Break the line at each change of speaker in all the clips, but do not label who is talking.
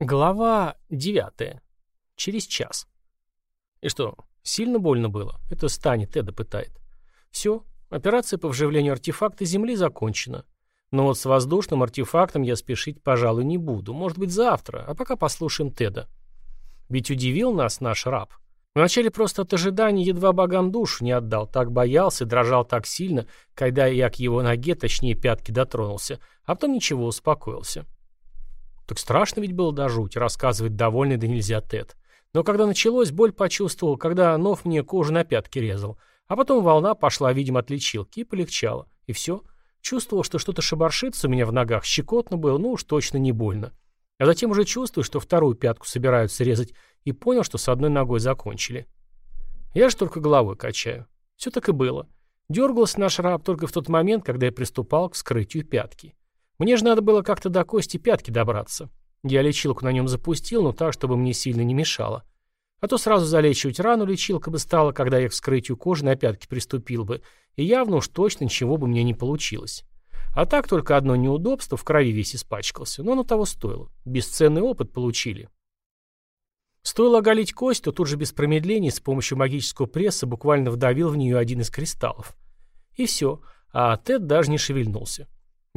Глава 9. Через час. И что, сильно больно было? Это Стани Теда пытает. Все, операция по вживлению артефакта Земли закончена. Но вот с воздушным артефактом я спешить, пожалуй, не буду. Может быть, завтра, а пока послушаем Теда. Ведь удивил нас наш раб. Вначале просто от ожидания едва богам душу не отдал, так боялся, дрожал так сильно, когда я к его ноге, точнее пятки, дотронулся, а потом ничего, успокоился. Так страшно ведь было до жути, рассказывает довольный да нельзя Тед. Но когда началось, боль почувствовал, когда нов мне кожу на пятки резал. А потом волна пошла, видимо, от лечилки, и полегчало. И все. Чувствовал, что что-то шебаршится у меня в ногах, щекотно было, ну уж точно не больно. А затем уже чувствую, что вторую пятку собираются резать, и понял, что с одной ногой закончили. Я же только головой качаю. Все так и было. Дергался наш раб только в тот момент, когда я приступал к вскрытию пятки. Мне же надо было как-то до кости пятки добраться. Я лечилку на нем запустил, но так, чтобы мне сильно не мешало. А то сразу залечивать рану лечилка бы стала, когда я к вскрытию кожи на пятки приступил бы, и явно уж точно ничего бы мне не получилось. А так только одно неудобство, в крови весь испачкался, но оно того стоило. Бесценный опыт получили. Стоило оголить кость, то тут же без промедления с помощью магического пресса буквально вдавил в нее один из кристаллов. И все, а Тед даже не шевельнулся.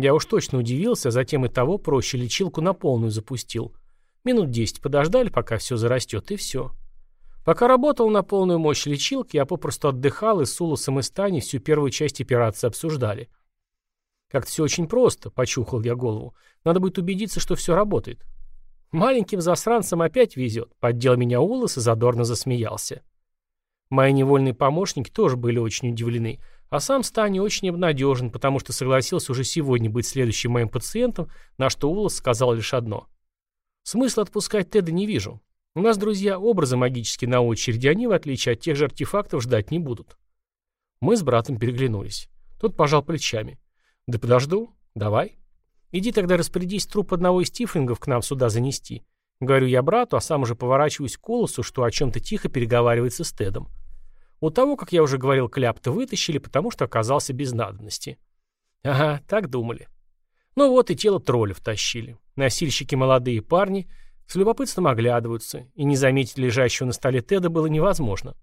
Я уж точно удивился, а затем и того проще лечилку на полную запустил. Минут десять подождали, пока все зарастет, и все. Пока работал на полную мощь лечилки, я попросту отдыхал и с Улосом и Стани всю первую часть операции обсуждали. Как-то все очень просто, почухал я голову. Надо будет убедиться, что все работает. Маленьким засранцам опять везет, поддел меня Улос и задорно засмеялся. Мои невольные помощники тоже были очень удивлены. А сам Стани очень обнадежен, потому что согласился уже сегодня быть следующим моим пациентом, на что Улас сказал лишь одно. Смысла отпускать Теда не вижу. У нас, друзья, образы магические на очереди, они, в отличие от тех же артефактов, ждать не будут. Мы с братом переглянулись. Тот пожал плечами. Да подожду. Давай. Иди тогда распорядись труп одного из тифлингов к нам сюда занести. Говорю я брату, а сам уже поворачиваюсь к Улосу, что о чем-то тихо переговаривается с Тедом. У того, как я уже говорил, кляп-то вытащили, потому что оказался без надобности. Ага, так думали. Ну вот и тело тролля втащили. Носильщики молодые парни с любопытством оглядываются, и не заметить лежащего на столе Теда было невозможно.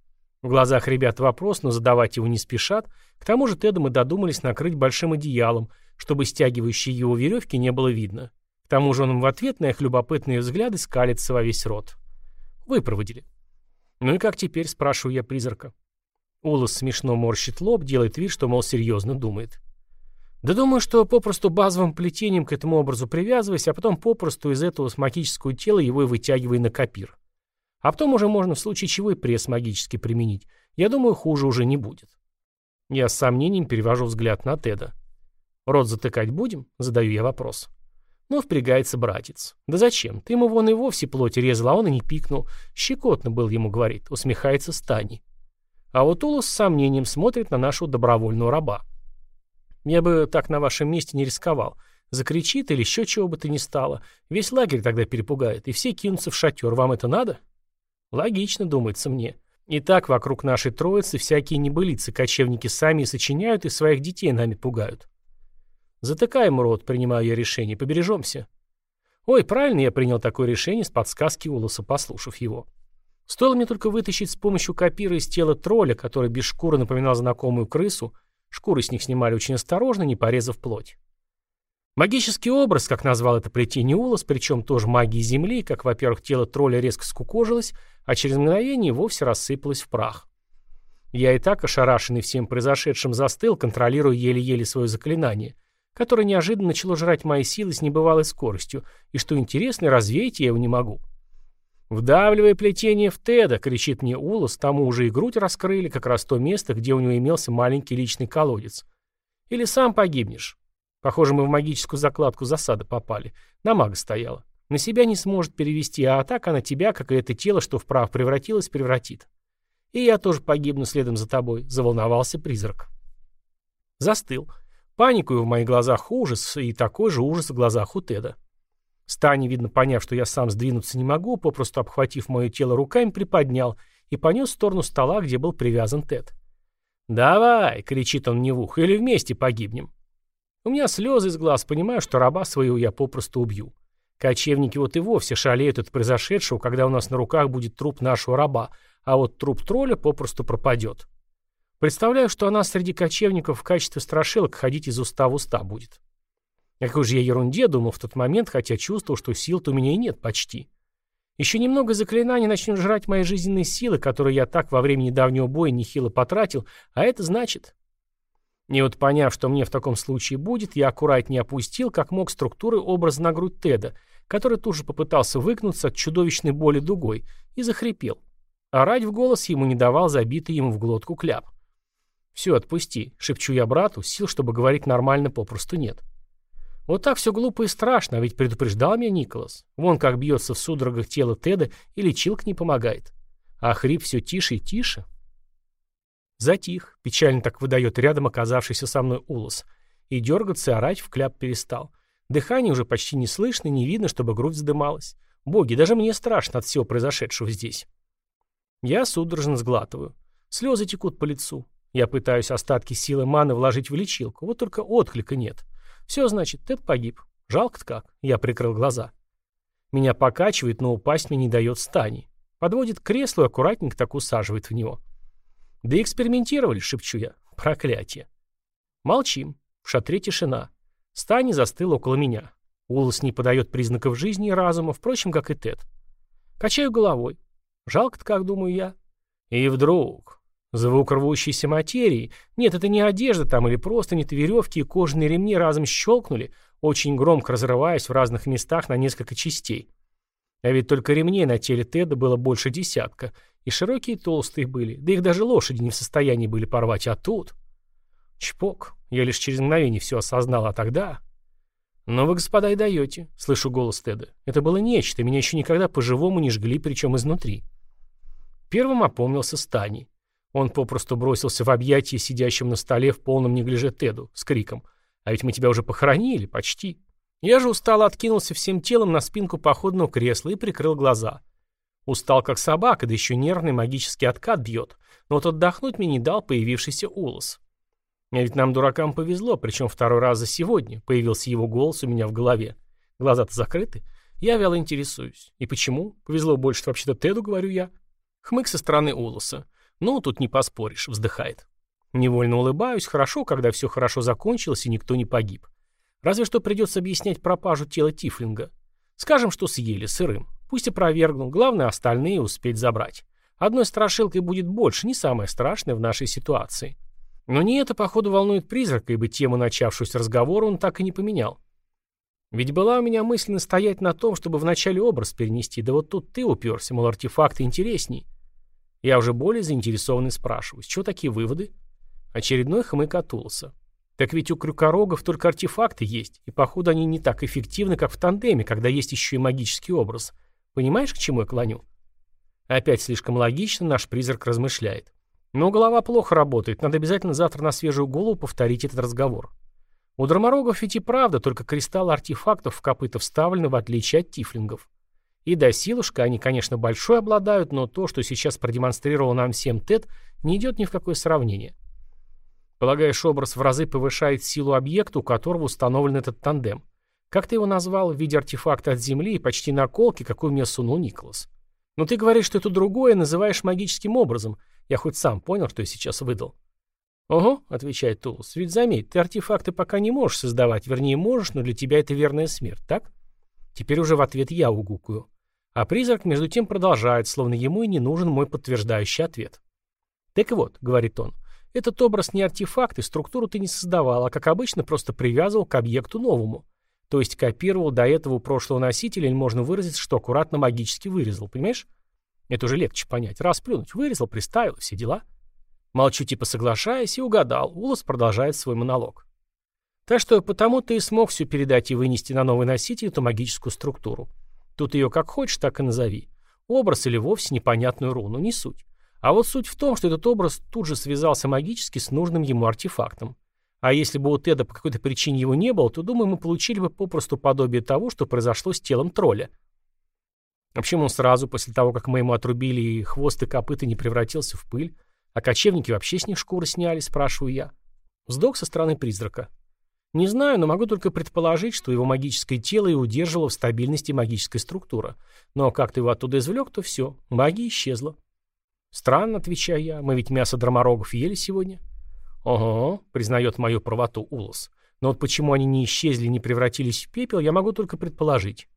В глазах ребят вопрос, но задавать его не спешат. К тому же Теда мы додумались накрыть большим одеялом, чтобы стягивающие его веревки не было видно. К тому же он им в ответ на их любопытные взгляды скалится во весь рот. Выпроводили. «Ну и как теперь?» – спрашиваю я призрака. Улас смешно морщит лоб, делает вид, что, мол, серьезно думает. Да думаю, что попросту базовым плетением к этому образу привязываясь, а потом попросту из этого магического тела его и вытягивая на копир. А потом уже можно в случае чего и пресс магически применить. Я думаю, хуже уже не будет. Я с сомнением перевожу взгляд на Теда. «Рот затыкать будем?» — задаю я вопрос. Но впрягается братец. «Да зачем? Ты ему вон и вовсе плоть резал, а он и не пикнул. Щекотно был ему, говорит», — усмехается Стани. А вот Улус с сомнением смотрит на нашего добровольного раба. Я бы так на вашем месте не рисковал. Закричит или еще чего бы то ни стало. Весь лагерь тогда перепугает, и все кинутся в шатер. Вам это надо? Логично, думается мне. И так вокруг нашей троицы всякие небылицы кочевники сами и сочиняют, и своих детей нами пугают. Затыкаем рот, принимаю я решение, побережемся. Ой, правильно я принял такое решение с подсказки Улоса, послушав его. Стоило мне только вытащить с помощью копира из тела тролля, который без шкуры напоминал знакомую крысу, шкуры с них снимали очень осторожно, не порезав плоть. Магический образ, как назвал это плетение Улос, причем тоже магии Земли, как, во-первых, тело тролля резко скукожилось, а через мгновение вовсе рассыпалось в прах. Я и так, ошарашенный всем произошедшим, застыл, контролируя еле-еле свое заклинание, которое неожиданно начало жрать мои силы с небывалой скоростью, и, что интересно, развеять я его не могу. «Вдавливай плетение в Теда!» — кричит мне Улас, тому уже и грудь раскрыли, как раз то место, где у него имелся маленький личный колодец. «Или сам погибнешь». Похоже, мы в магическую закладку засады попали. На мага стояла. На себя не сможет перевести, а атака на тебя, как и это тело, что вправ превратилось, превратит. И я тоже погибну следом за тобой, заволновался призрак. Застыл. Паникую в моих глазах ужас, и такой же ужас в глазах у Теда. Стани, видно, поняв, что я сам сдвинуться не могу, попросту обхватив мое тело руками, приподнял и понес в сторону стола, где был привязан Тед. «Давай!» — кричит он мне в ухо. «Или вместе погибнем!» У меня слезы из глаз, понимаю, что раба своего я попросту убью. Кочевники вот и вовсе шалеют от произошедшего, когда у нас на руках будет труп нашего раба, а вот труп тролля попросту пропадет. Представляю, что она среди кочевников в качестве страшилок ходить из уста в уста будет. О какой же я ерунде думал в тот момент, хотя чувствовал, что сил-то у меня и нет почти. Еще немного заклинаний начнет жрать мои жизненные силы, которые я так во время недавнего боя нехило потратил, а это значит... И вот поняв, что мне в таком случае будет, я аккуратнее опустил, как мог, структуры образа на грудь Теда, который тут же попытался выкнуться от чудовищной боли дугой, и захрипел. Орать в голос ему не давал забитый ему в глотку кляп. «Все, отпусти», — шепчу я брату, сил, чтобы говорить нормально, попросту нет. Вот так все глупо и страшно, а ведь предупреждал меня Николас. Вон как бьется в судорогах тело Теда, и лечилка не помогает. А хрип все тише и тише. Затих, печально так выдает рядом оказавшийся со мной улос. И дергаться и орать в кляп перестал. Дыхание уже почти не слышно, не видно, чтобы грудь вздымалась. Боги, даже мне страшно от всего произошедшего здесь. Я судорожно сглатываю. Слезы текут по лицу. Я пытаюсь остатки силы маны вложить в лечилку, вот только отклика нет. Все, значит, Тед погиб. Жалко-то как. Я прикрыл глаза. Меня покачивает, но упасть мне не дает стани. Подводит к креслу и аккуратненько так усаживает в него. Да экспериментировали, шепчу я. Проклятие. Молчим. В шатре тишина. Стани застыл около меня. Улас не подает признаков жизни и разума, впрочем, как и Тед. Качаю головой. Жалко-то как, думаю я. И вдруг Звук рвущейся материи. Нет, это не одежда там или просто нет веревки и кожаные ремни разом щелкнули, очень громко разрываясь в разных местах на несколько частей. А ведь только ремней на теле Теда было больше десятка. И широкие и толстые были, да их даже лошади не в состоянии были порвать, а тут... Чпок. Я лишь через мгновение все осознал, а тогда... «Но вы, господа, и даете», — слышу голос Теда. «Это было нечто, меня еще никогда по-живому не жгли, причем изнутри». Первым опомнился Стани. Он попросту бросился в объятия сидящим на столе в полном неглиже Теду с криком «А ведь мы тебя уже похоронили, почти». Я же устало откинулся всем телом на спинку походного кресла и прикрыл глаза. Устал как собака, да еще нервный магический откат бьет. Но вот отдохнуть мне не дал появившийся Улос. А ведь нам, дуракам, повезло, причем второй раз за сегодня. Появился его голос у меня в голове. Глаза-то закрыты. Я вяло интересуюсь. И почему? Повезло больше вообще-то Теду, говорю я. Хмык со стороны Улоса. «Ну, тут не поспоришь», — вздыхает. Невольно улыбаюсь, хорошо, когда все хорошо закончилось и никто не погиб. Разве что придется объяснять пропажу тела Тифлинга. Скажем, что съели сырым. Пусть опровергнул, главное остальные успеть забрать. Одной страшилкой будет больше, не самое страшное в нашей ситуации. Но не это, походу, волнует призрака, ибо тему начавшегося разговора он так и не поменял. Ведь была у меня мысль настоять на том, чтобы вначале образ перенести, да вот тут ты уперся, мол, артефакты интересней. Я уже более заинтересованный спрашиваю, с чего такие выводы? Очередной хмык от Так ведь у крюкорогов только артефакты есть, и походу они не так эффективны, как в тандеме, когда есть еще и магический образ. Понимаешь, к чему я клоню? Опять слишком логично наш призрак размышляет. Но голова плохо работает, надо обязательно завтра на свежую голову повторить этот разговор. У драморогов ведь и правда только кристаллы артефактов в копыта вставлены, в отличие от тифлингов. И до силушка они, конечно, большой обладают, но то, что сейчас продемонстрировал нам всем Тед, не идет ни в какое сравнение. Полагаешь, образ в разы повышает силу объекта, у которого установлен этот тандем. Как ты его назвал в виде артефакта от Земли и почти наколки, какой мне сунул Николас? Но ты говоришь, что это другое, называешь магическим образом. Я хоть сам понял, что я сейчас выдал. «Ого», — отвечает Тулус, — «ведь заметь, ты артефакты пока не можешь создавать, вернее можешь, но для тебя это верная смерть, так?» Теперь уже в ответ я угукаю. А призрак между тем продолжает, словно ему и не нужен мой подтверждающий ответ. «Так вот», — говорит он, — «этот образ не артефакт, и структуру ты не создавал, а, как обычно, просто привязывал к объекту новому. То есть копировал до этого у прошлого носителя, или можно выразить, что аккуратно магически вырезал, понимаешь? Это уже легче понять. Раз плюнуть, вырезал, приставил, все дела». Молчу типа соглашаясь и угадал. Улас продолжает свой монолог. Так что потому ты и смог все передать и вынести на новый носитель эту магическую структуру. Тут ее как хочешь, так и назови. Образ или вовсе непонятную руну, не суть. А вот суть в том, что этот образ тут же связался магически с нужным ему артефактом. А если бы у Теда по какой-то причине его не было, то, думаю, мы получили бы попросту подобие того, что произошло с телом тролля. А почему он сразу, после того, как мы ему отрубили и хвост и копыта, не превратился в пыль? А кочевники вообще с них шкуры сняли, спрашиваю я. Вздох со стороны призрака. Не знаю, но могу только предположить, что его магическое тело и удерживало в стабильности магическая структура. Но как ты его оттуда извлек, то все, магия исчезла. Странно, отвечаю я, мы ведь мясо драморогов ели сегодня. Ого, признает мою правоту Улос. Но вот почему они не исчезли, не превратились в пепел, я могу только предположить.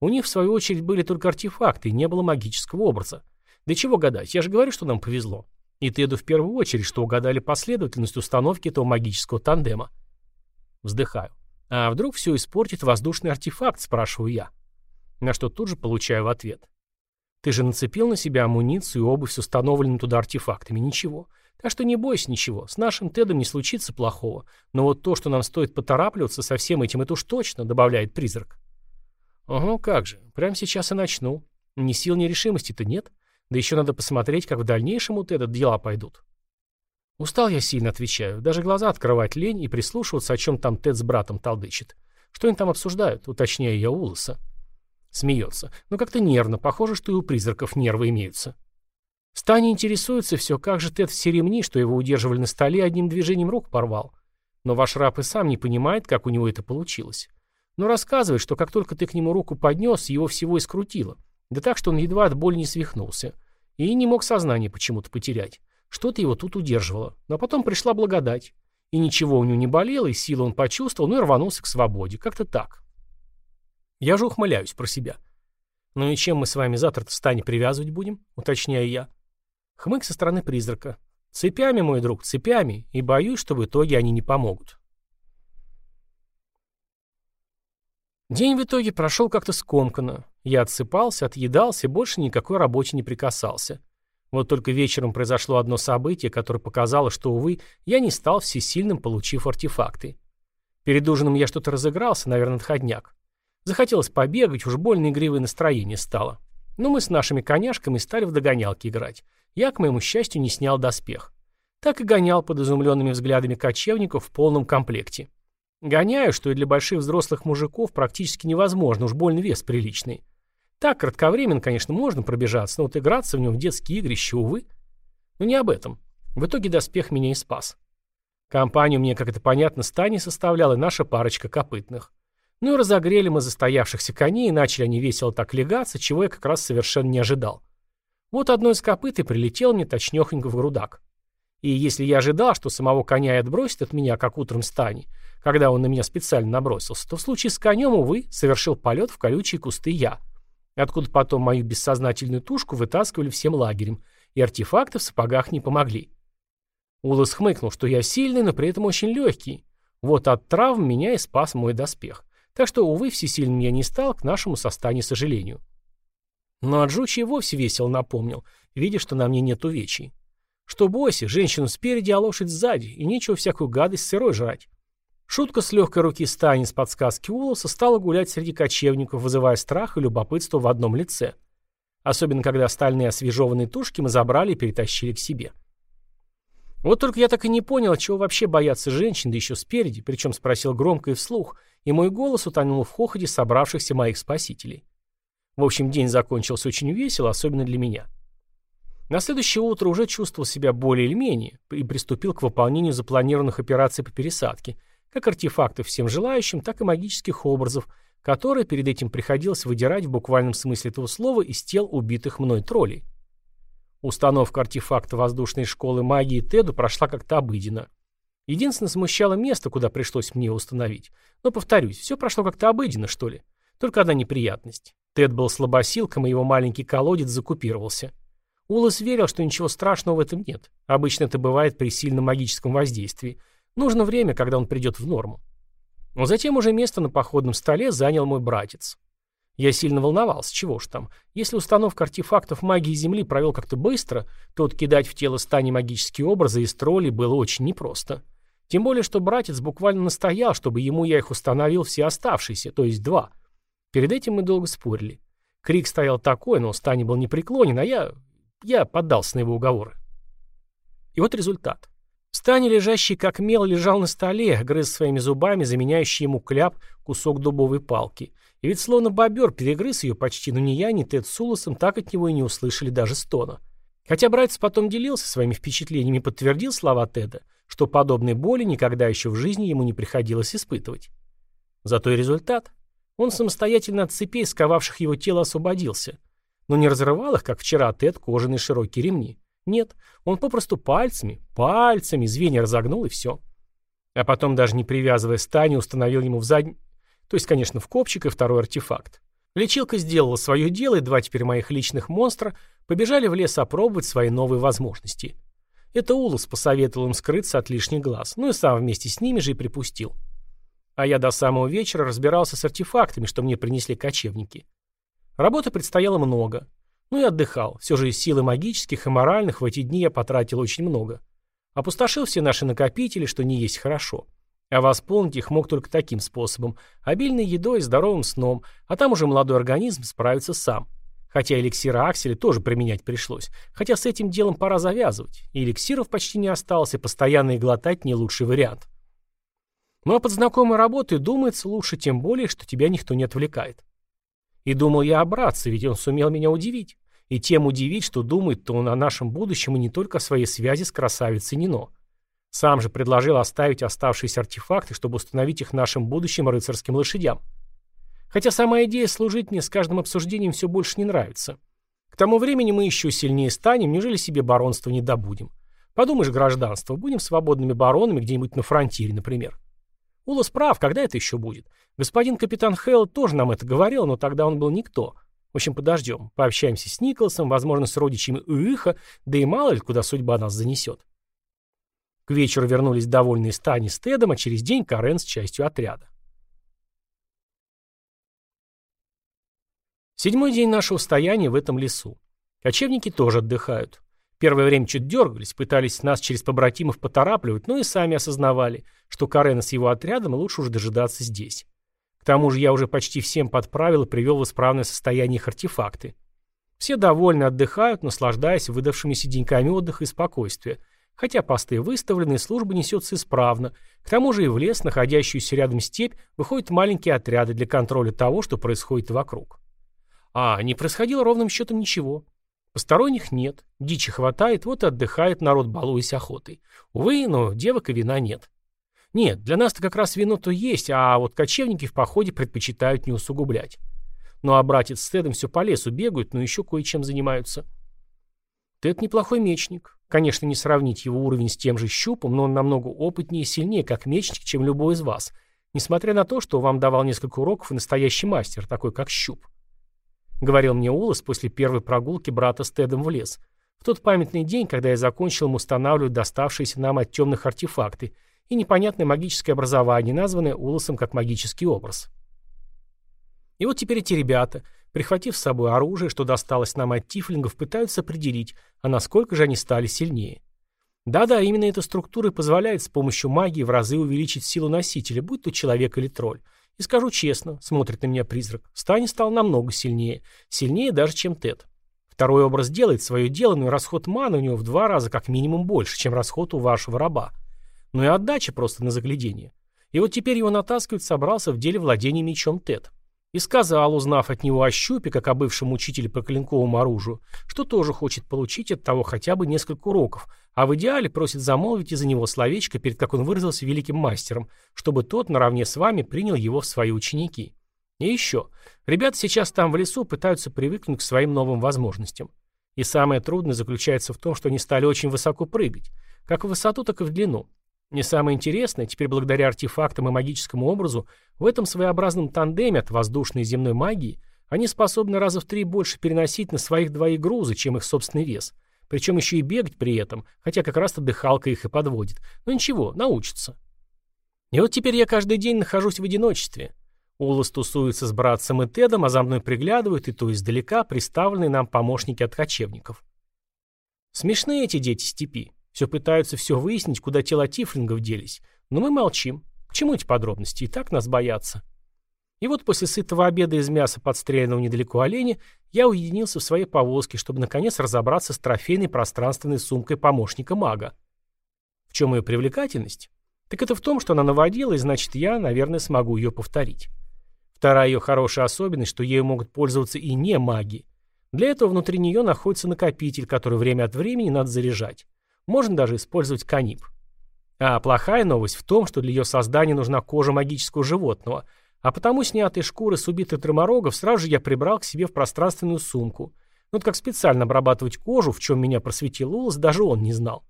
У них, в свою очередь, были только артефакты, и не было магического образа. Да чего гадать, я же говорю, что нам повезло. И Теду в первую очередь, что угадали последовательность установки этого магического тандема. Вздыхаю. А вдруг все испортит воздушный артефакт, спрашиваю я. На что тут же получаю в ответ. Ты же нацепил на себя амуницию и обувь с установленными туда артефактами. Ничего. Так что не бойся ничего. С нашим Тедом не случится плохого. Но вот то, что нам стоит поторапливаться со всем этим, это уж точно, добавляет призрак. Ого, как же. Прямо сейчас и начну. Ни сил, ни решимости-то нет. Да еще надо посмотреть, как в дальнейшем у Теда дела пойдут. Устал я сильно, отвечаю. Даже глаза открывать лень и прислушиваться, о чем там Тед с братом толдычит. Что они там обсуждают, уточняю я Улоса. Смеется. Но «Ну, как-то нервно. Похоже, что и у призраков нервы имеются. Стани интересуется все, как же Тед все ремни, что его удерживали на столе, одним движением рук порвал. Но ваш раб и сам не понимает, как у него это получилось. Но рассказывает, что как только ты к нему руку поднес, его всего искрутило. Да так, что он едва от боли не свихнулся. И не мог сознание почему-то потерять. Что-то его тут удерживало. Но потом пришла благодать. И ничего у него не болело, и силу он почувствовал, ну и рванулся к свободе. Как-то так. Я же ухмыляюсь про себя. «Ну и чем мы с вами завтра-то стане привязывать будем?» — уточняю я. Хмык со стороны призрака. «Цепями, мой друг, цепями, и боюсь, что в итоге они не помогут». День в итоге прошел как-то скомканно. Я отсыпался, отъедался больше никакой работе не прикасался. Вот только вечером произошло одно событие, которое показало, что, увы, я не стал всесильным, получив артефакты. Перед ужином я что-то разыгрался, наверное, отходняк. Захотелось побегать, уж больно игривое настроение стало. Но мы с нашими коняшками стали в догонялки играть. Я, к моему счастью, не снял доспех. Так и гонял под изумленными взглядами кочевников в полном комплекте. Гоняю, что и для больших взрослых мужиков практически невозможно, уж больно вес приличный. Так, кратковременно, конечно, можно пробежаться, но вот играться в нем в детские игрища, увы. Но не об этом. В итоге доспех меня и спас. Компанию мне, как это понятно, стани составляла наша парочка копытных. Ну и разогрели мы застоявшихся коней, и начали они весело так легаться, чего я как раз совершенно не ожидал. Вот одно из копыт и прилетело мне точнёхонько в грудак. И если я ожидал, что самого коня и отбросит от меня, как утром стани, когда он на меня специально набросился, то в случае с конем, увы, совершил полет в колючие кусты я. Откуда потом мою бессознательную тушку вытаскивали всем лагерем, и артефакты в сапогах не помогли. Улас хмыкнул, что я сильный, но при этом очень легкий. Вот от травм меня и спас мой доспех. Так что, увы, всесильным я не стал, к нашему состанию сожалению. Но Аджучи вовсе весело напомнил, видя, что на мне нет увечий. Что бойся, женщину спереди, а лошадь сзади, и нечего всякую гадость сырой жрать. Шутка с легкой руки Стани с подсказки Улоса стала гулять среди кочевников, вызывая страх и любопытство в одном лице. Особенно, когда остальные освежеванные тушки мы забрали и перетащили к себе. Вот только я так и не понял, чего вообще боятся женщин, да еще спереди, причем спросил громко и вслух, и мой голос утонул в хохоте собравшихся моих спасителей. В общем, день закончился очень весело, особенно для меня. На следующее утро уже чувствовал себя более или менее и приступил к выполнению запланированных операций по пересадке, как артефактов всем желающим, так и магических образов, которые перед этим приходилось выдирать в буквальном смысле этого слова из тел убитых мной троллей. Установка артефакта воздушной школы магии Теду прошла как-то обыденно. Единственное смущало место, куда пришлось мне установить. Но, повторюсь, все прошло как-то обыденно, что ли. Только одна неприятность. Тед был слабосилком, и его маленький колодец закупировался. Улас верил, что ничего страшного в этом нет. Обычно это бывает при сильном магическом воздействии. Нужно время, когда он придет в норму. Но затем уже место на походном столе занял мой братец. Я сильно волновался, чего ж там. Если установка артефактов магии Земли провел как-то быстро, то вот кидать в тело стани магические образы из троллей было очень непросто. Тем более, что братец буквально настоял, чтобы ему я их установил все оставшиеся, то есть два. Перед этим мы долго спорили. Крик стоял такой, но Стани был непреклонен, а я... я поддался на его уговоры. И вот результат. Стани, лежащий как мел, лежал на столе, грыз своими зубами, заменяющий ему кляп кусок дубовой палки. И ведь словно бобер перегрыз ее почти, но ни я, ни Тед с Улосом так от него и не услышали даже стона. Хотя братец потом делился своими впечатлениями и подтвердил слова Теда, что подобной боли никогда еще в жизни ему не приходилось испытывать. Зато и результат. Он самостоятельно от цепей, сковавших его тело, освободился. Но не разрывал их, как вчера Тед, кожаные широкие ремни. Нет, он попросту пальцами, пальцами звенья разогнул и все. А потом, даже не привязывая стани, установил ему в задний... То есть, конечно, в копчик и второй артефакт. Лечилка сделала свое дело, и два теперь моих личных монстра побежали в лес опробовать свои новые возможности. Это Улус посоветовал им скрыться от лишних глаз, ну и сам вместе с ними же и припустил. А я до самого вечера разбирался с артефактами, что мне принесли кочевники. Работы предстояло много. Ну и отдыхал. Все же силы магических и моральных в эти дни я потратил очень много. Опустошил все наши накопители, что не есть хорошо. А восполнить их мог только таким способом – обильной едой и здоровым сном, а там уже молодой организм справится сам. Хотя эликсира Акселя тоже применять пришлось. Хотя с этим делом пора завязывать. И эликсиров почти не осталось, и постоянно их глотать не лучший вариант. Ну а под знакомой работой думается лучше, тем более, что тебя никто не отвлекает. И думал я о братце, ведь он сумел меня удивить. И тем удивить, что думает-то он о нашем будущем и не только о своей связи с красавицей Нино. Сам же предложил оставить оставшиеся артефакты, чтобы установить их нашим будущим рыцарским лошадям. Хотя сама идея служить мне с каждым обсуждением все больше не нравится. К тому времени мы еще сильнее станем, неужели себе баронство не добудем? Подумаешь, гражданство, будем свободными баронами где-нибудь на фронтире, например. Улас прав, когда это еще будет? Господин капитан Хейл тоже нам это говорил, но тогда он был никто. В общем, подождем, пообщаемся с Николасом, возможно, с родичами Уиха, да и мало ли, куда судьба нас занесет. К вечеру вернулись довольные Стани с Тедом, а через день Карен с частью отряда. Седьмой день нашего стояния в этом лесу. Кочевники тоже отдыхают. Первое время чуть дергались, пытались нас через побратимов поторапливать, но и сами осознавали, что Карена с его отрядом лучше уже дожидаться здесь. К тому же я уже почти всем подправил и привел в исправное состояние их артефакты. Все довольны отдыхают, наслаждаясь выдавшимися деньками отдыха и спокойствия, хотя посты выставлены служба несется исправно. К тому же и в лес, находящуюся рядом степь, выходят маленькие отряды для контроля того, что происходит вокруг. А не происходило ровным счетом ничего. Посторонних нет, дичи хватает, вот и отдыхает народ, балуясь охотой. Увы, но девок и вина нет. Нет, для нас-то как раз вино-то есть, а вот кочевники в походе предпочитают не усугублять. Ну а братец с Тедом все по лесу бегают, но еще кое-чем занимаются. Тед неплохой мечник. Конечно, не сравнить его уровень с тем же щупом, но он намного опытнее и сильнее, как мечник, чем любой из вас. Несмотря на то, что вам давал несколько уроков и настоящий мастер, такой как щуп. — говорил мне Улас после первой прогулки брата с Тедом в лес. В тот памятный день, когда я закончил им устанавливать доставшиеся нам от темных артефакты и непонятное магическое образование, названное Уласом как магический образ. И вот теперь эти ребята, прихватив с собой оружие, что досталось нам от тифлингов, пытаются определить, а насколько же они стали сильнее. Да-да, именно эта структура позволяет с помощью магии в разы увеличить силу носителя, будь то человек или тролль. И скажу честно, смотрит на меня призрак, Стани стал намного сильнее. Сильнее даже, чем Тед. Второй образ делает свое дело, но и расход маны у него в два раза как минимум больше, чем расход у вашего раба. Ну и отдача просто на заглядение. И вот теперь его натаскивать собрался в деле владения мечом Тед. И сказал, узнав от него о щупе, как о бывшем учителе по клинковому оружию, что тоже хочет получить от того хотя бы несколько уроков, а в идеале просит замолвить из-за него словечко перед, как он выразился, великим мастером, чтобы тот наравне с вами принял его в свои ученики. И еще. Ребята сейчас там в лесу пытаются привыкнуть к своим новым возможностям. И самое трудное заключается в том, что они стали очень высоко прыгать. Как в высоту, так и в длину. Не самое интересное, теперь благодаря артефактам и магическому образу, в этом своеобразном тандеме от воздушной и земной магии они способны раза в три больше переносить на своих двоих грузы, чем их собственный вес. Причем еще и бегать при этом, хотя как раз-то дыхалка их и подводит. Но ничего, научатся. И вот теперь я каждый день нахожусь в одиночестве. Улас тусуется с братцем и Тедом, а за мной приглядывают, и то издалека приставленные нам помощники от кочевников. Смешные эти дети степи. Все пытаются все выяснить, куда тела тифлингов делись. Но мы молчим. К чему эти подробности? И так нас боятся. И вот после сытого обеда из мяса подстреленного недалеко оленя я уединился в своей повозке, чтобы наконец разобраться с трофейной пространственной сумкой помощника мага. В чем ее привлекательность? Так это в том, что она наводила, и значит я, наверное, смогу ее повторить. Вторая ее хорошая особенность, что ею могут пользоваться и не маги. Для этого внутри нее находится накопитель, который время от времени надо заряжать. Можно даже использовать канип. А плохая новость в том, что для ее создания нужна кожа магического животного, а потому снятые шкуры с убитых драморогов сразу же я прибрал к себе в пространственную сумку. Но вот как специально обрабатывать кожу, в чем меня просветил Улас, даже он не знал.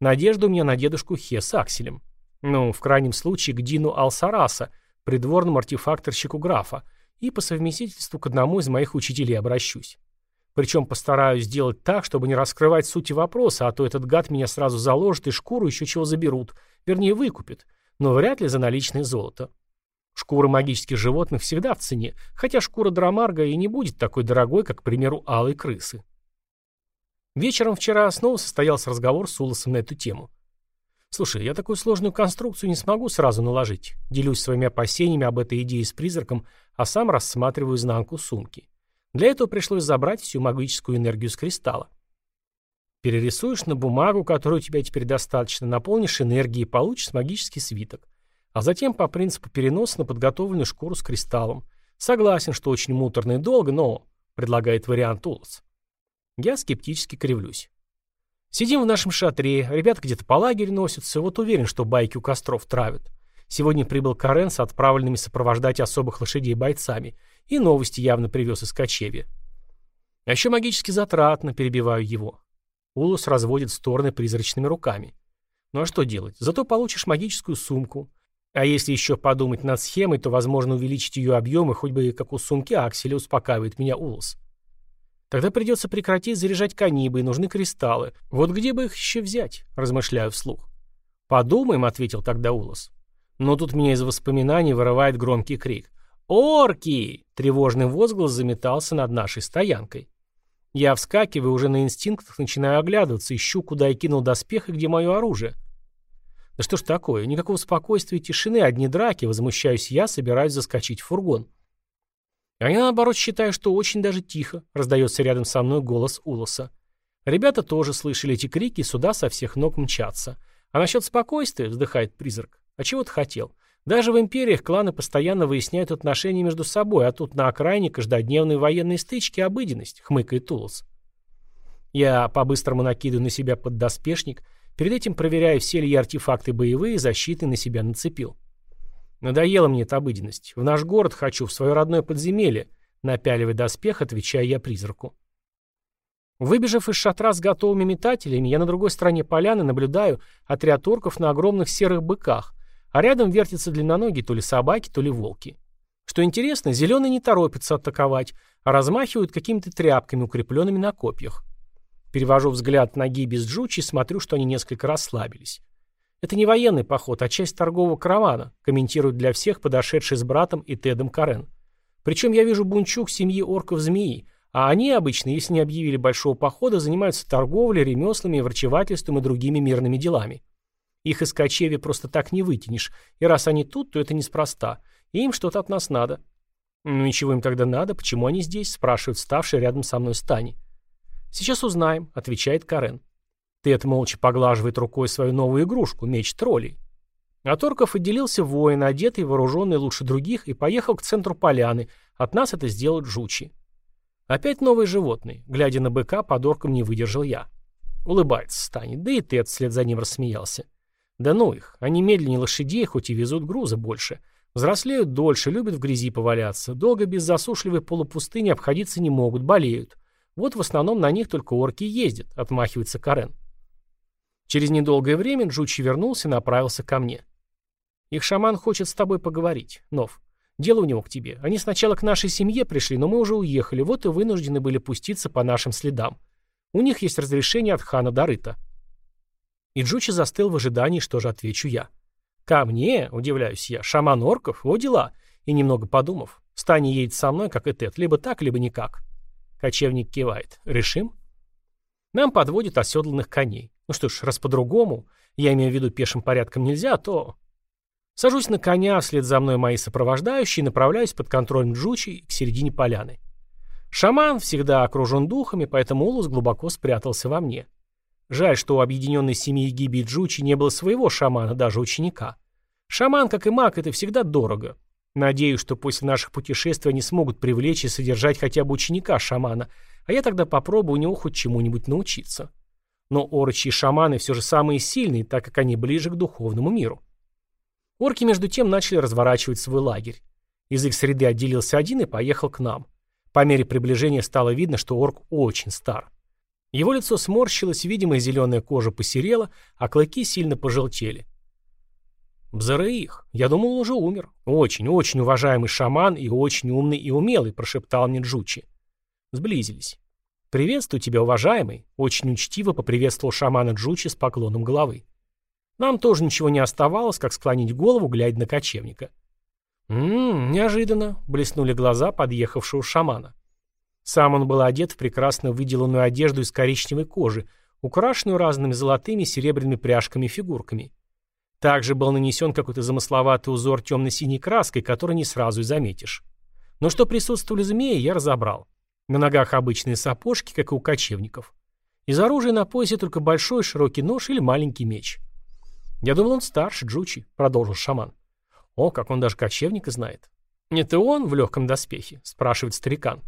Надежда у меня на дедушку Хе с Акселем. Ну, в крайнем случае, к Дину Алсараса, придворному артефакторщику графа, и по совместительству к одному из моих учителей обращусь. Причем постараюсь сделать так, чтобы не раскрывать сути вопроса, а то этот гад меня сразу заложит и шкуру еще чего заберут, вернее выкупит, но вряд ли за наличное золото. Шкура магических животных всегда в цене, хотя шкура драмарга и не будет такой дорогой, как, к примеру, алой крысы. Вечером вчера снова состоялся разговор с Улосом на эту тему. «Слушай, я такую сложную конструкцию не смогу сразу наложить. Делюсь своими опасениями об этой идее с призраком, а сам рассматриваю изнанку сумки. Для этого пришлось забрать всю магическую энергию с кристалла. Перерисуешь на бумагу, которую у тебя теперь достаточно, наполнишь энергией и получишь магический свиток. А затем по принципу переноса на подготовленную шкуру с кристаллом. Согласен, что очень муторно и долго, но... Предлагает вариант Улос. Я скептически кривлюсь. Сидим в нашем шатре, ребята где-то по лагерю носятся, вот уверен, что байки у костров травят. Сегодня прибыл Карен с отправленными сопровождать особых лошадей бойцами. И новости явно привез из кочевья. А еще магически затратно, перебиваю его. Улус разводит стороны призрачными руками. Ну а что делать? Зато получишь магическую сумку. А если еще подумать над схемой, то возможно увеличить ее объемы, хоть бы как у сумки Акселя успокаивает меня Улус. Тогда придется прекратить заряжать канибы, и нужны кристаллы. Вот где бы их еще взять? Размышляю вслух. Подумаем, ответил тогда Улус. Но тут меня из воспоминаний вырывает громкий крик. «Орки!» — тревожный возглас заметался над нашей стоянкой. Я вскакиваю, уже на инстинктах начинаю оглядываться, ищу, куда я кинул доспех и где мое оружие. Да что ж такое, никакого спокойствия и тишины, одни драки, возмущаюсь я, собираюсь заскочить в фургон. А я, наоборот, считаю, что очень даже тихо, раздается рядом со мной голос Улоса. Ребята тоже слышали эти крики и сюда со всех ног мчатся. А насчет спокойствия, вздыхает призрак, а чего ты хотел? Даже в империях кланы постоянно выясняют отношения между собой, а тут на окраине каждодневные военные стычки – обыденность, хмыкает Тулос. Я по-быстрому накидываю на себя поддоспешник, перед этим проверяю, все ли я артефакты боевые, защиты на себя нацепил. Надоела мне эта обыденность. В наш город хочу, в свое родное подземелье. Напяливая доспех, отвечаю я призраку. Выбежав из шатра с готовыми метателями, я на другой стороне поляны наблюдаю отряд орков на огромных серых быках, а рядом вертятся длинноногие то ли собаки, то ли волки. Что интересно, зеленые не торопятся атаковать, а размахивают какими-то тряпками, укрепленными на копьях. Перевожу взгляд на Ги без Джучи и смотрю, что они несколько расслабились. Это не военный поход, а часть торгового каравана, комментирует для всех подошедший с братом и Тедом Карен. Причем я вижу бунчук семьи орков-змеи, а они обычно, если не объявили большого похода, занимаются торговлей, ремеслами, врачевательством и другими мирными делами. Их из кочеви просто так не вытянешь. И раз они тут, то это неспроста. И им что-то от нас надо. Ну ничего им тогда надо, почему они здесь, спрашивает ставший рядом со мной Стани. Сейчас узнаем, отвечает Карен. Тед молча поглаживает рукой свою новую игрушку, меч троллей. От орков отделился воин, одетый, вооруженный лучше других, и поехал к центру поляны. От нас это сделают жучи. Опять новые животные. Глядя на быка, под орком не выдержал я. Улыбается станет, да и Тед вслед за ним рассмеялся. Да ну их, они медленнее лошадей, хоть и везут груза больше. Взрослеют дольше, любят в грязи поваляться. Долго без засушливой полупустыни обходиться не могут, болеют. Вот в основном на них только орки ездят, отмахивается Карен. Через недолгое время Джучи вернулся и направился ко мне. Их шаман хочет с тобой поговорить, Нов. Дело у него к тебе. Они сначала к нашей семье пришли, но мы уже уехали, вот и вынуждены были пуститься по нашим следам. У них есть разрешение от хана Дарыта. И Джучи застыл в ожидании, что же отвечу я. «Ко мне?» – удивляюсь я. «Шаман орков? О, дела!» И немного подумав, Стани едет со мной, как и Тед, либо так, либо никак. Кочевник кивает. «Решим?» Нам подводят оседланных коней. Ну что ж, раз по-другому, я имею в виду пешим порядком нельзя, то... Сажусь на коня, вслед за мной мои сопровождающие, направляюсь под контролем Джучи к середине поляны. Шаман всегда окружен духами, поэтому Улус глубоко спрятался во мне. Жаль, что у объединенной семьи Гиби и Джучи не было своего шамана, даже ученика. Шаман, как и маг, это всегда дорого. Надеюсь, что после наших путешествий они смогут привлечь и содержать хотя бы ученика шамана, а я тогда попробую у него хоть чему-нибудь научиться. Но орочи и шаманы все же самые сильные, так как они ближе к духовному миру. Орки между тем начали разворачивать свой лагерь. Из их среды отделился один и поехал к нам. По мере приближения стало видно, что орк очень стар. Его лицо сморщилось, видимая зеленая кожа посерела, а клыки сильно пожелтели. «Бзараих, я думал, он уже умер. Очень, очень уважаемый шаман и очень умный и умелый», — прошептал мне Джучи. Сблизились. «Приветствую тебя, уважаемый», — очень учтиво поприветствовал шамана Джучи с поклоном головы. Нам тоже ничего не оставалось, как склонить голову, глядя на кочевника. «Ммм, неожиданно», — блеснули глаза подъехавшего шамана. Сам он был одет в прекрасно выделанную одежду из коричневой кожи, украшенную разными золотыми серебряными пряжками и фигурками. Также был нанесен какой-то замысловатый узор темно-синей краской, который не сразу и заметишь. Но что присутствовали змеи, я разобрал. На ногах обычные сапожки, как и у кочевников. Из оружия на поясе только большой широкий нож или маленький меч. «Я думал, он старше Джучи», — продолжил шаман. «О, как он даже кочевника знает». «Это он в легком доспехе?» — спрашивает старикан.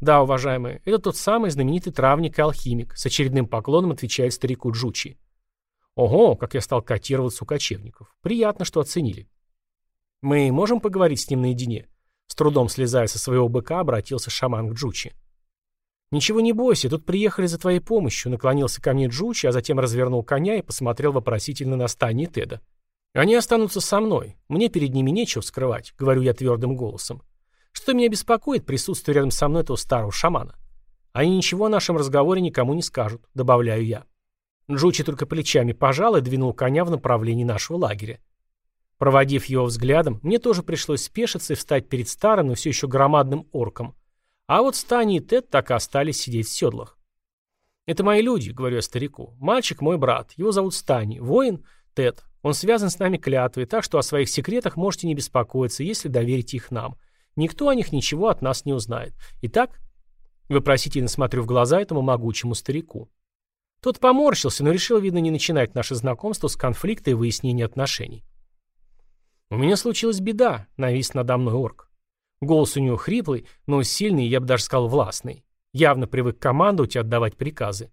«Да, уважаемый, это тот самый знаменитый травник и алхимик», — с очередным поклоном отвечает старику Джучи. Ого, как я стал котироваться у кочевников. Приятно, что оценили. Мы можем поговорить с ним наедине? С трудом слезая со своего быка, обратился шаман к Джучи. «Ничего не бойся, тут приехали за твоей помощью», — наклонился ко мне Джучи, а затем развернул коня и посмотрел вопросительно на Стани Теда. «Они останутся со мной. Мне перед ними нечего скрывать», — говорю я твердым голосом. «Что меня беспокоит присутствие рядом со мной этого старого шамана? Они ничего о нашем разговоре никому не скажут», — добавляю я. Джучи только плечами пожал и двинул коня в направлении нашего лагеря. Проводив его взглядом, мне тоже пришлось спешиться и встать перед старым, но все еще громадным орком. А вот Стани и Тед так и остались сидеть в седлах. «Это мои люди», — говорю я старику. «Мальчик мой брат. Его зовут Стани. Воин — Тед. Он связан с нами клятвой, так что о своих секретах можете не беспокоиться, если доверите их нам. Никто о них ничего от нас не узнает. Итак...» Вопросительно смотрю в глаза этому могучему старику. Тот поморщился, но решил, видно, не начинать наше знакомство с конфликта и выяснения отношений. «У меня случилась беда», — навис надо мной орк. Голос у него хриплый, но сильный, я бы даже сказал, властный. Явно привык командовать и отдавать приказы.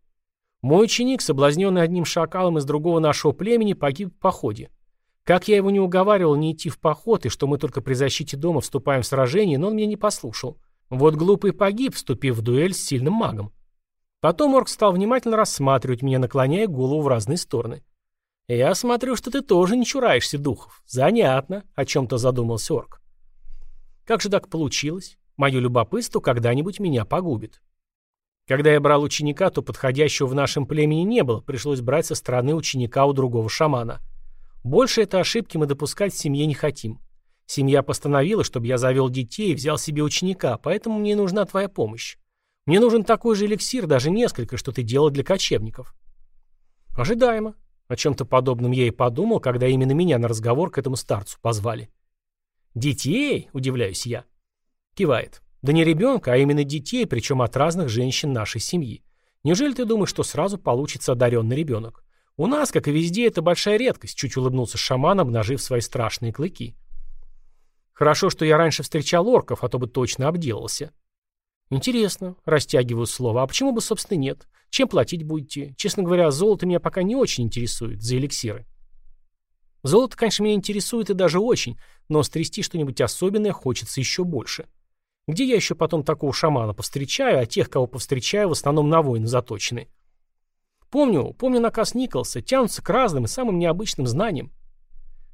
Мой ученик, соблазненный одним шакалом из другого нашего племени, погиб в походе. Как я его не уговаривал не идти в поход, и что мы только при защите дома вступаем в сражение, но он меня не послушал. Вот глупый погиб, вступив в дуэль с сильным магом. Потом орк стал внимательно рассматривать меня, наклоняя голову в разные стороны. «Я смотрю, что ты тоже не чураешься духов. Занятно», — о чем-то задумался орк. «Как же так получилось? Мое любопытство когда-нибудь меня погубит». Когда я брал ученика, то подходящего в нашем племени не было, пришлось брать со стороны ученика у другого шамана. Больше этой ошибки мы допускать в семье не хотим. Семья постановила, чтобы я завел детей и взял себе ученика, поэтому мне нужна твоя помощь. Мне нужен такой же эликсир, даже несколько, что ты делал для кочевников. Ожидаемо. О чем-то подобном я и подумал, когда именно меня на разговор к этому старцу позвали. «Детей?» – удивляюсь я. Кивает. «Да не ребенка, а именно детей, причем от разных женщин нашей семьи. Неужели ты думаешь, что сразу получится одаренный ребенок? У нас, как и везде, это большая редкость», – чуть улыбнулся шаман, обнажив свои страшные клыки. «Хорошо, что я раньше встречал орков, а то бы точно обделался». Интересно, растягиваю слово. А почему бы, собственно, нет? Чем платить будете? Честно говоря, золото меня пока не очень интересует за эликсиры. Золото, конечно, меня интересует и даже очень, но стрясти что-нибудь особенное хочется еще больше. Где я еще потом такого шамана повстречаю, а тех, кого повстречаю, в основном на войны заточены? Помню, помню наказ Николса, тянутся к разным и самым необычным знаниям.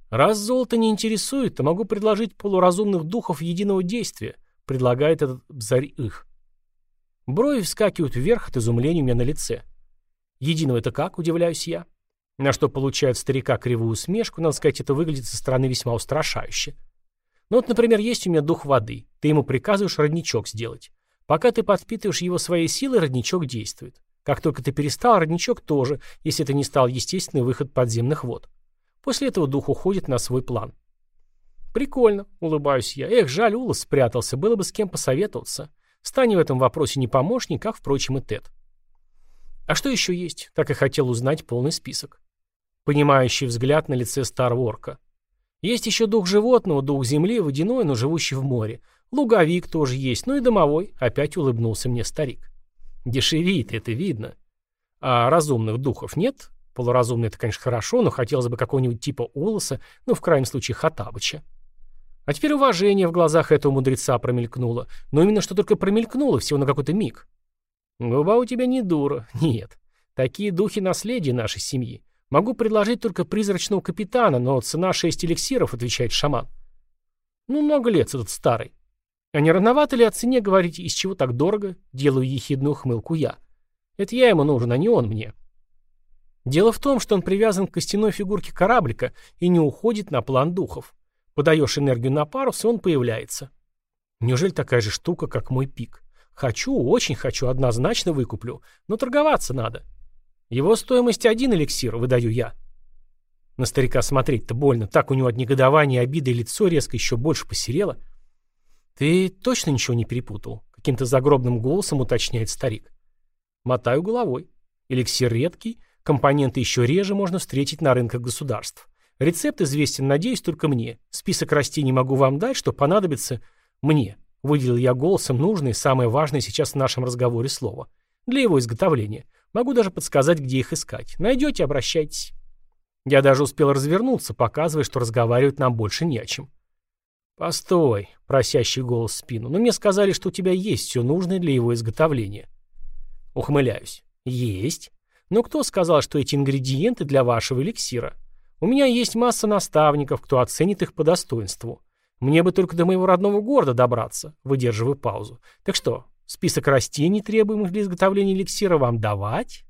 Раз золото не интересует, то могу предложить полуразумных духов единого действия – предлагает этот Бзарь-их. Брови вскакивают вверх от изумления у меня на лице. Единого это как, удивляюсь я. На что получает старика кривую усмешку, надо сказать, это выглядит со стороны весьма устрашающе. Ну вот, например, есть у меня дух воды. Ты ему приказываешь родничок сделать. Пока ты подпитываешь его своей силой, родничок действует. Как только ты перестал, родничок тоже, если это не стал естественный выход подземных вод. После этого дух уходит на свой план. «Прикольно», — улыбаюсь я. «Эх, жаль, Улас спрятался, было бы с кем посоветоваться. Стань в этом вопросе не помощник, как, впрочем, и Тед». «А что еще есть?» — так и хотел узнать полный список. Понимающий взгляд на лице старого орка. Есть еще дух животного, дух земли, водяной, но живущий в море. Луговик тоже есть, ну и домовой, опять улыбнулся мне старик. Дешевит, это видно. А разумных духов нет? Полуразумный это, конечно, хорошо, но хотелось бы какого-нибудь типа Улоса, ну, в крайнем случае, Хатабыча. А теперь уважение в глазах этого мудреца промелькнуло. Но именно что только промелькнуло, всего на какой-то миг. Губа у тебя не дура. Нет. Такие духи наследия нашей семьи. Могу предложить только призрачного капитана, но цена шесть эликсиров, отвечает шаман. Ну, много лет этот старый. А не рановато ли о цене говорить, из чего так дорого? Делаю ехидную хмылку я. Это я ему нужен, а не он мне. Дело в том, что он привязан к костяной фигурке кораблика и не уходит на план духов. Подаешь энергию на парус, и он появляется. Неужели такая же штука, как мой пик? Хочу, очень хочу, однозначно выкуплю, но торговаться надо. Его стоимость один эликсир, выдаю я. На старика смотреть-то больно, так у него от негодования обиды лицо резко еще больше посерело. «Ты точно ничего не перепутал?» — каким-то загробным голосом уточняет старик. Мотаю головой. Эликсир редкий, компоненты еще реже можно встретить на рынках государств. Рецепт известен, надеюсь, только мне. Список растений могу вам дать, что понадобится мне. Выделил я голосом нужное самое важное сейчас в нашем разговоре слово. Для его изготовления. Могу даже подсказать, где их искать. Найдете, обращайтесь. Я даже успел развернуться, показывая, что разговаривать нам больше не о чем. «Постой», — просящий голос в спину, «но мне сказали, что у тебя есть все нужное для его изготовления». Ухмыляюсь. «Есть. Но кто сказал, что эти ингредиенты для вашего эликсира? У меня есть масса наставников, кто оценит их по достоинству. Мне бы только до моего родного города добраться, выдерживаю паузу. Так что, список растений, требуемых для изготовления эликсира, вам давать?»